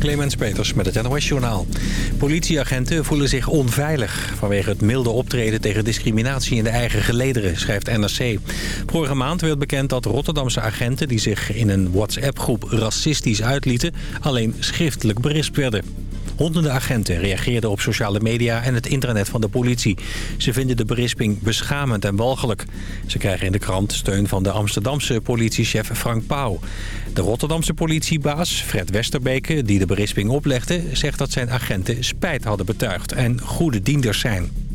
Clemens Peters met het NOS Journaal. Politieagenten voelen zich onveilig vanwege het milde optreden tegen discriminatie in de eigen gelederen, schrijft NRC. Vorige maand werd bekend dat Rotterdamse agenten die zich in een WhatsApp-groep racistisch uitlieten alleen schriftelijk berispt werden. Honderden agenten reageerden op sociale media en het internet van de politie. Ze vinden de berisping beschamend en walgelijk. Ze krijgen in de krant steun van de Amsterdamse politiechef Frank Pauw. De Rotterdamse politiebaas Fred Westerbeke, die de berisping oplegde... zegt dat zijn agenten spijt hadden betuigd en goede dienders zijn.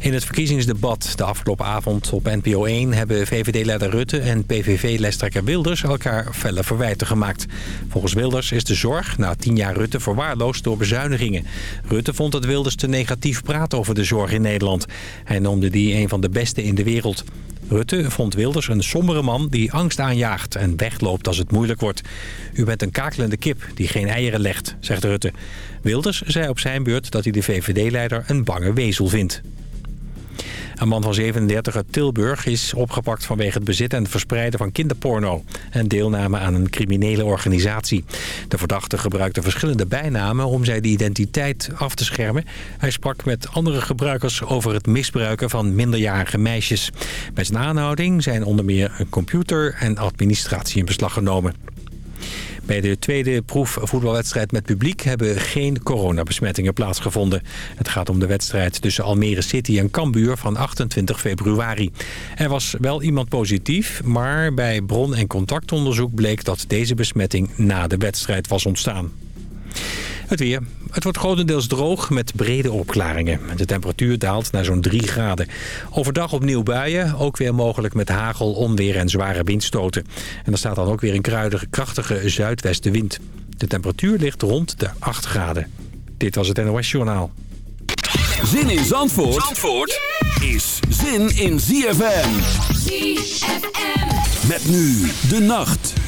In het verkiezingsdebat de afgelopen avond op NPO 1... hebben VVD-leider Rutte en PVV-lijsttrekker Wilders elkaar felle verwijten gemaakt. Volgens Wilders is de zorg na tien jaar Rutte verwaarloosd door bezuinigingen. Rutte vond dat Wilders te negatief praat over de zorg in Nederland. Hij noemde die een van de beste in de wereld. Rutte vond Wilders een sombere man die angst aanjaagt en wegloopt als het moeilijk wordt. U bent een kakelende kip die geen eieren legt, zegt Rutte. Wilders zei op zijn beurt dat hij de VVD-leider een bange wezel vindt. Een man van 37 uit Tilburg is opgepakt vanwege het bezitten en verspreiden van kinderporno... en deelname aan een criminele organisatie. De verdachte gebruikte verschillende bijnamen om zijn identiteit af te schermen. Hij sprak met andere gebruikers over het misbruiken van minderjarige meisjes. Bij zijn aanhouding zijn onder meer een computer en administratie in beslag genomen. Bij de tweede proefvoetbalwedstrijd met publiek hebben geen coronabesmettingen plaatsgevonden. Het gaat om de wedstrijd tussen Almere City en Cambuur van 28 februari. Er was wel iemand positief, maar bij bron- en contactonderzoek bleek dat deze besmetting na de wedstrijd was ontstaan. Het weer. Het wordt grotendeels droog met brede opklaringen. De temperatuur daalt naar zo'n 3 graden. Overdag opnieuw buien, ook weer mogelijk met hagel, onweer en zware windstoten. En er staat dan ook weer een krachtige zuidwestenwind. De temperatuur ligt rond de 8 graden. Dit was het NOS Journaal. Zin in Zandvoort, Zandvoort is zin in ZFM. ZFM. Met nu de nacht.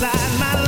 inside my life.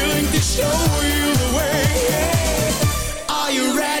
to show you the way. Are you ready?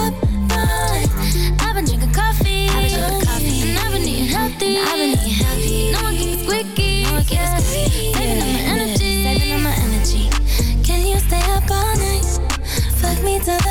to the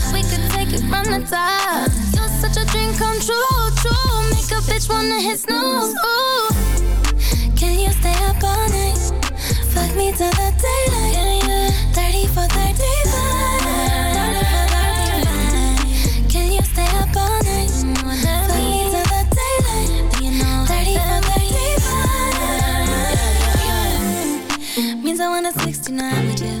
From the. You're such a dream come true, true. Make a bitch wanna hit snooze. Ooh. Can you stay up all night? Fuck me till the daylight. Yeah, yeah. 30 for 35. Can you stay up all night? Fuck me till the daylight. 30 for 35. Means I want a 69 with you.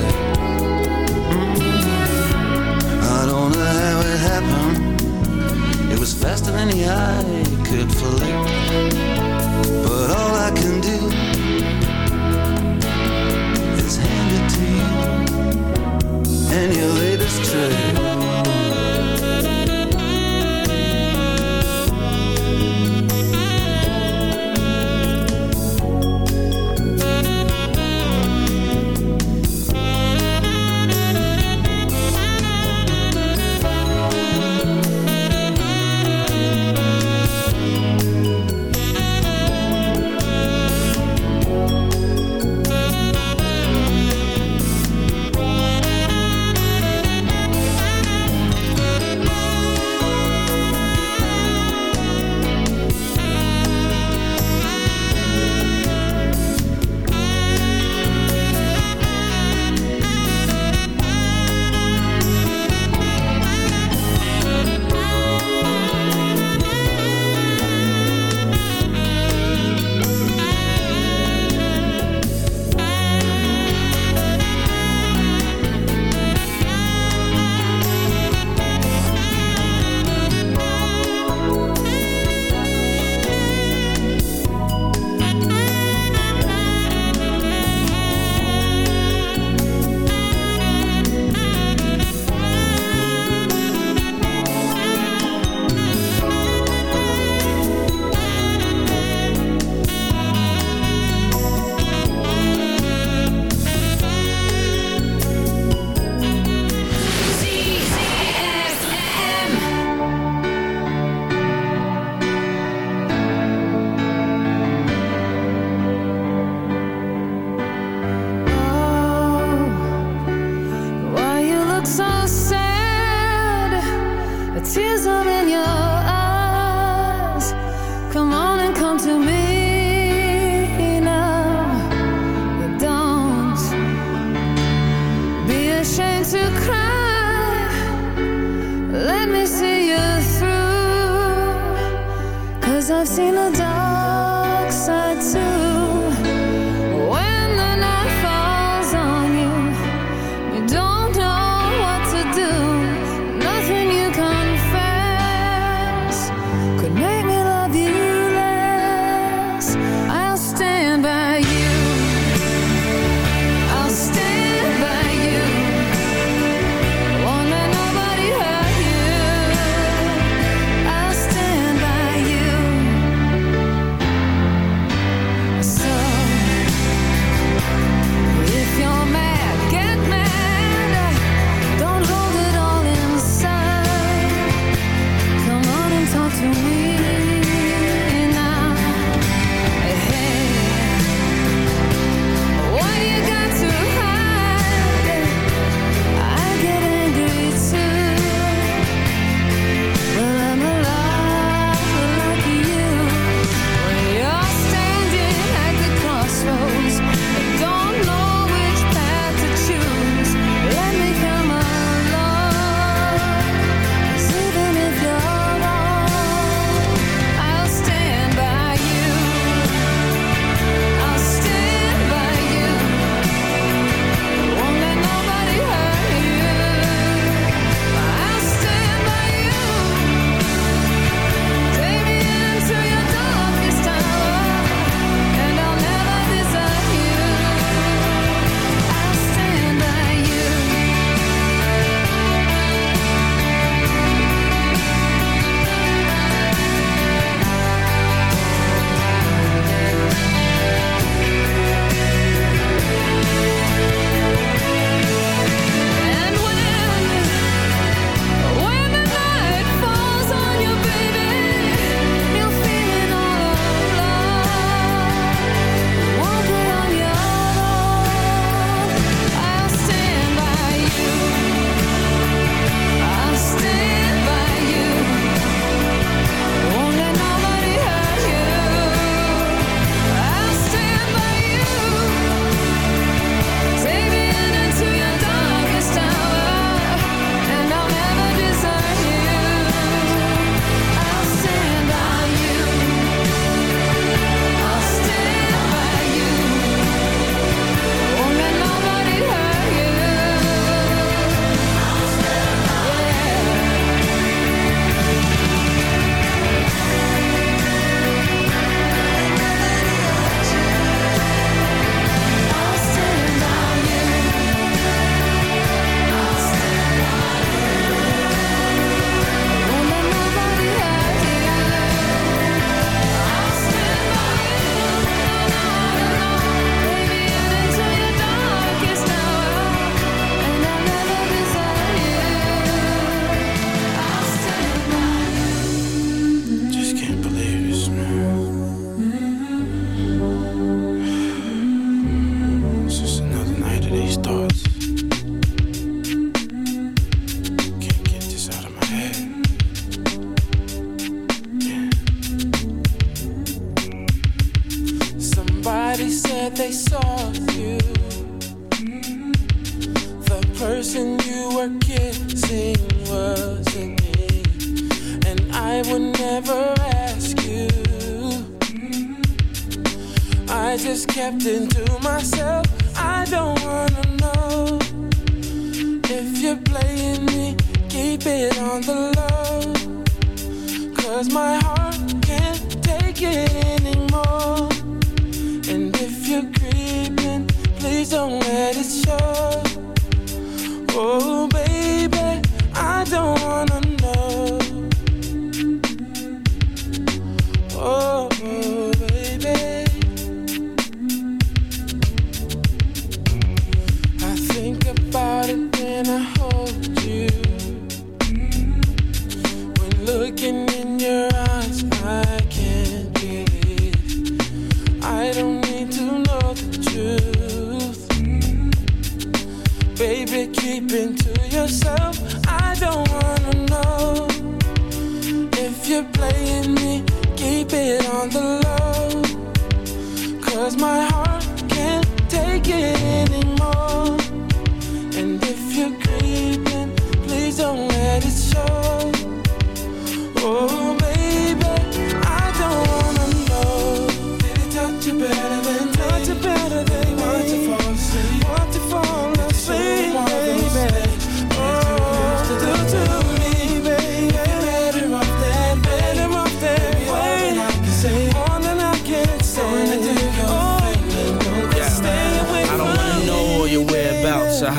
Faster than the eye could flick. But all I can do is hand it to you and your Cause my heart can't take it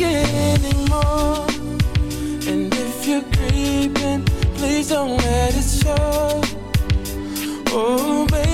it anymore. And if you're creeping, please don't let it show. Oh, baby,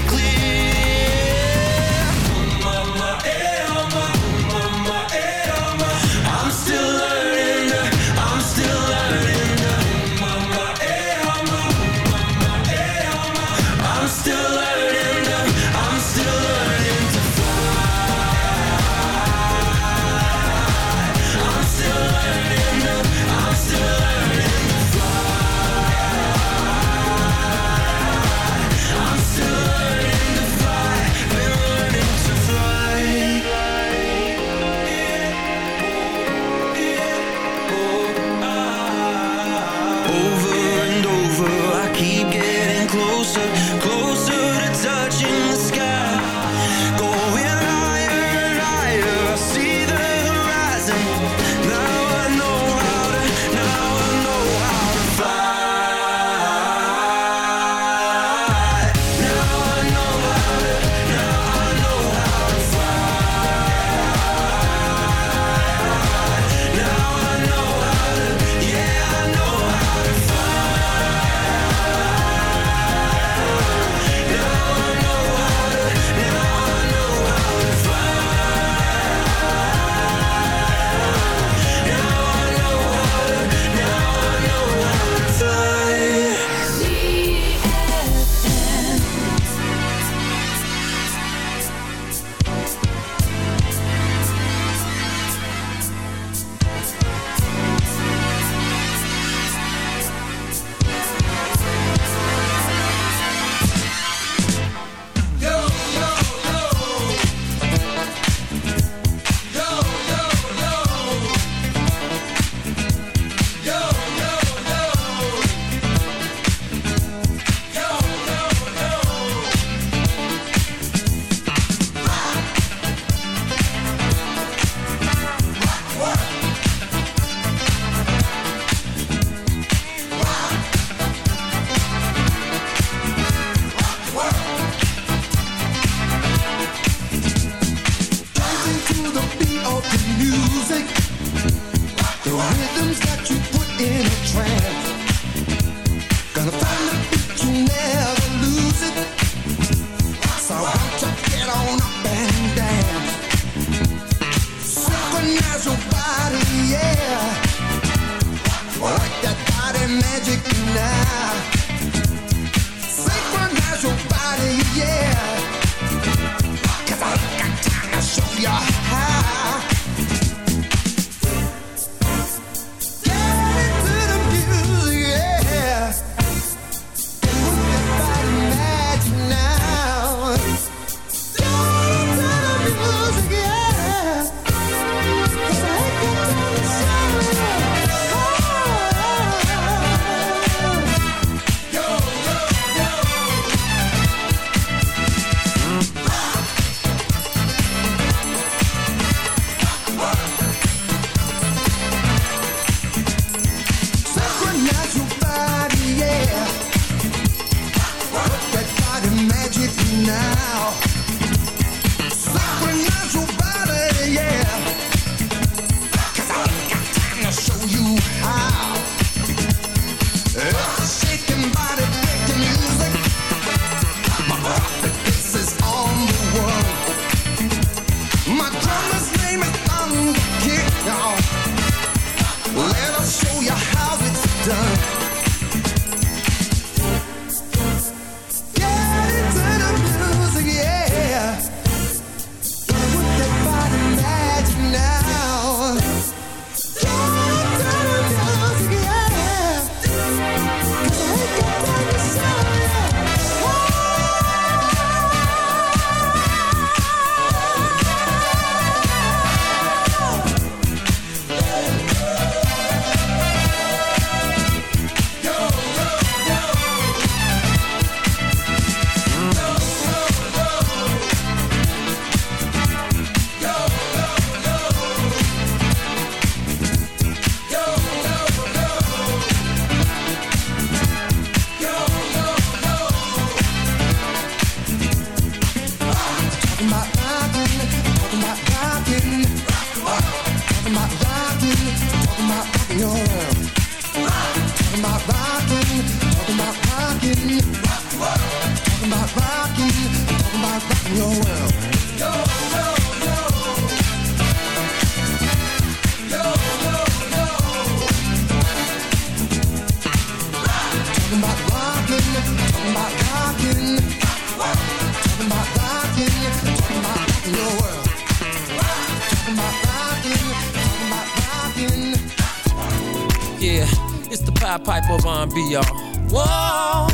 Piper of R&B, y'all. Whoa,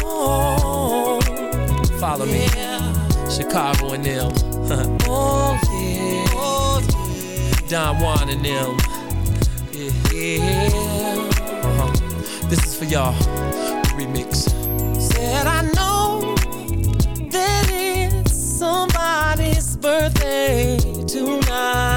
follow me. Chicago and them. oh yeah, oh yeah. Don Juan and them. Yeah, yeah. Uh-huh. This is for y'all. Remix. Said I know that it's somebody's birthday tonight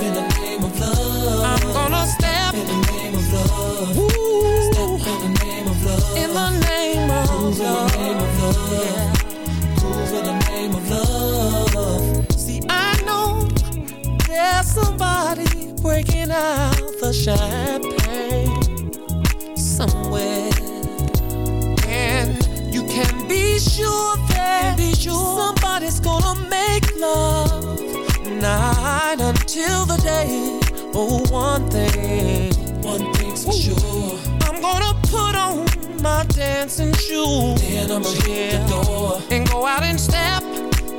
love. The name of love. Groove in the name of love. See, I know there's somebody breaking out the champagne somewhere. And you can be sure that somebody's gonna make love night until the day. Oh, one thing, one thing's for sure. I'm gonna put on my dancing shoes. Then I'ma hit the door and go out and step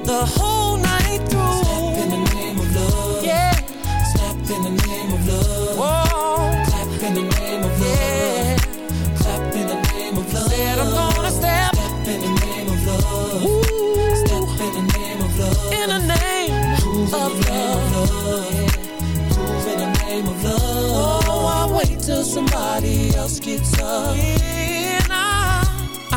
the whole night through. Step in the name of love. Yeah. Step in the name of love. Whoa. Clap in the name of love. Yeah. Clap in the name of love. Said I'm gonna step. Step in the name of love. Woo. Step in the name of love. In the name of love. Yeah. Groove in the name name of love. Oh, I wait till somebody else gets up. I,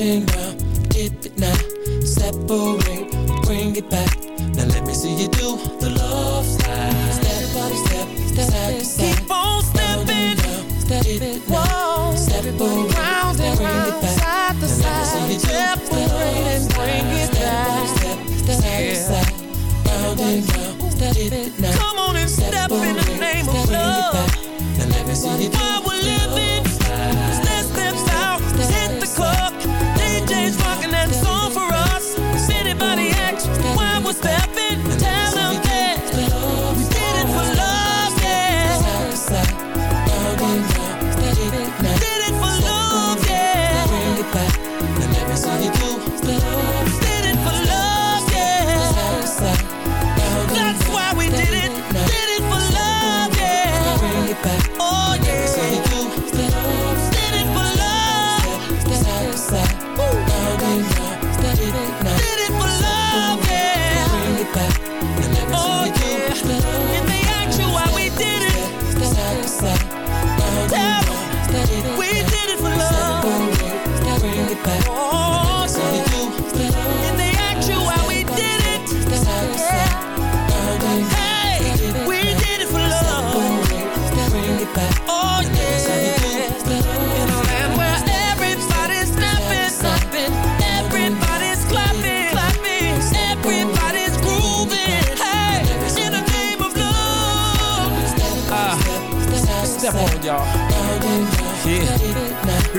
And round. Dip it now. Separate, bring it back. Now let me see you do the love slide. Step by step, step, side to side. Keep on stepping. Step it, whoa. Step it, round and round, side to side. Separate and bring it back. Step, step, side to side, round and round. Step it now. Come on and step in the name of love. Now let me see you do While we're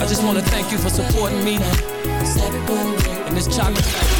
I just want to thank you for supporting me in this chocolate.